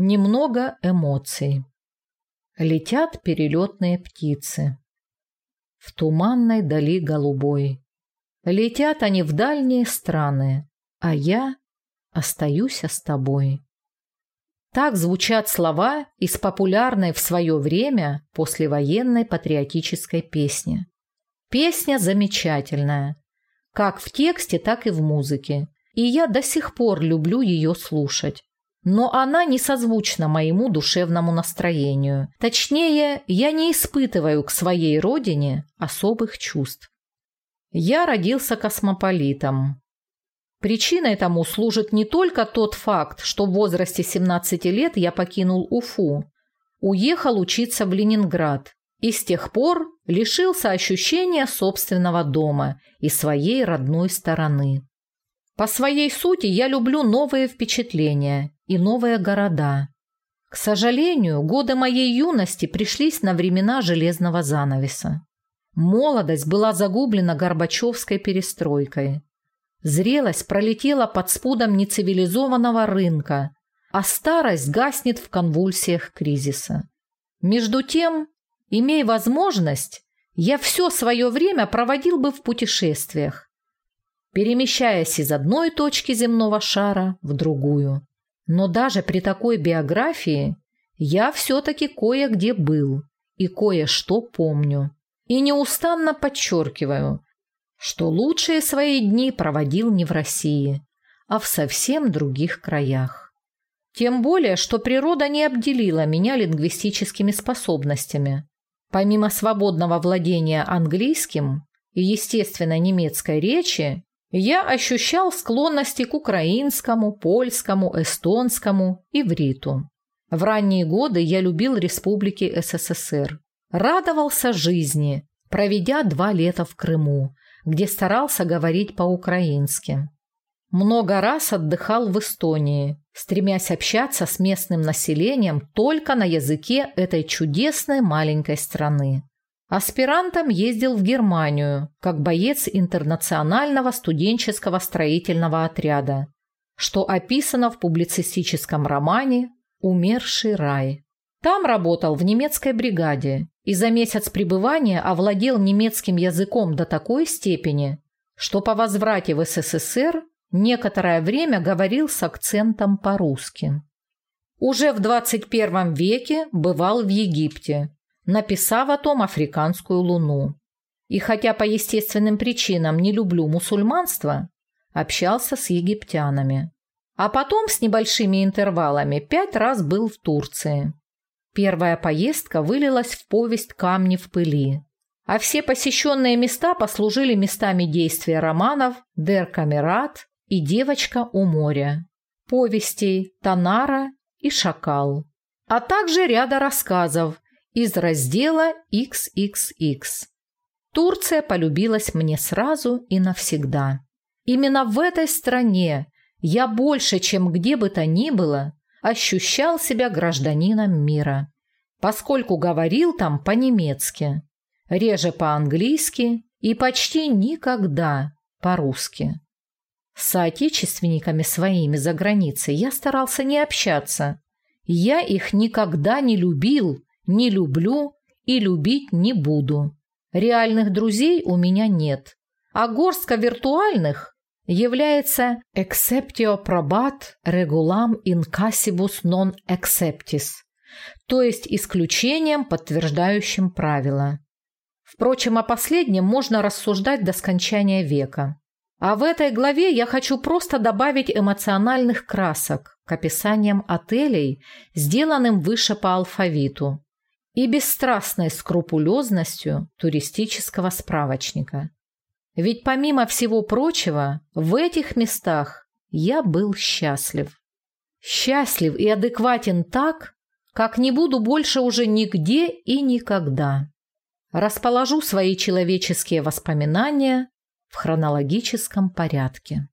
Немного эмоций. Летят перелетные птицы. В туманной дали голубой. Летят они в дальние страны, а я остаюсь с тобой. Так звучат слова из популярной в свое время послевоенной патриотической песни. Песня замечательная, как в тексте, так и в музыке, и я до сих пор люблю ее слушать но она не созвучна моему душевному настроению. Точнее, я не испытываю к своей родине особых чувств. Я родился космополитом. Причиной тому служит не только тот факт, что в возрасте 17 лет я покинул Уфу, уехал учиться в Ленинград и с тех пор лишился ощущения собственного дома и своей родной стороны. По своей сути я люблю новые впечатления и новые города. К сожалению, годы моей юности пришлись на времена железного занавеса. Молодость была загублена Горбачевской перестройкой. Зрелость пролетела под спудом нецивилизованного рынка, а старость гаснет в конвульсиях кризиса. Между тем, имея возможность, я все свое время проводил бы в путешествиях, перемещаясь из одной точки земного шара в другую. Но даже при такой биографии я все-таки кое-где был и кое-что помню. И неустанно подчеркиваю, что лучшие свои дни проводил не в России, а в совсем других краях. Тем более, что природа не обделила меня лингвистическими способностями. Помимо свободного владения английским и, естественно, немецкой речи, я ощущал склонности к украинскому, польскому, эстонскому, ивриту. В ранние годы я любил республики СССР. Радовался жизни, проведя два лета в Крыму, где старался говорить по-украински. Много раз отдыхал в Эстонии, стремясь общаться с местным населением только на языке этой чудесной маленькой страны. Аспирантом ездил в Германию, как боец интернационального студенческого строительного отряда, что описано в публицистическом романе «Умерший рай». Там работал в немецкой бригаде и за месяц пребывания овладел немецким языком до такой степени, что по возврате в СССР некоторое время говорил с акцентом по-русски. Уже в 21 веке бывал в Египте, написав о том африканскую луну. И хотя по естественным причинам не люблю мусульманство, общался с египтянами. А потом с небольшими интервалами пять раз был в Турции. Первая поездка вылилась в повесть «Камни в пыли», а все посещенные места послужили местами действия романов «Дер Камерат» и «Девочка у моря», повестей «Танара» и «Шакал», а также ряда рассказов, из раздела XXX. Турция полюбилась мне сразу и навсегда. Именно в этой стране я больше, чем где бы то ни было, ощущал себя гражданином мира, поскольку говорил там по-немецки, реже по-английски и почти никогда по-русски. С соотечественниками своими за границей я старался не общаться. Я их никогда не любил не люблю и любить не буду. Реальных друзей у меня нет. А горстка виртуальных является exceptio probat regulam incasibus non exceptis, то есть исключением, подтверждающим правила. Впрочем, о последнем можно рассуждать до скончания века. А в этой главе я хочу просто добавить эмоциональных красок к описаниям отелей, сделанным выше по алфавиту, и бесстрастной скрупулезностью туристического справочника. Ведь помимо всего прочего, в этих местах я был счастлив. Счастлив и адекватен так, как не буду больше уже нигде и никогда. Расположу свои человеческие воспоминания в хронологическом порядке.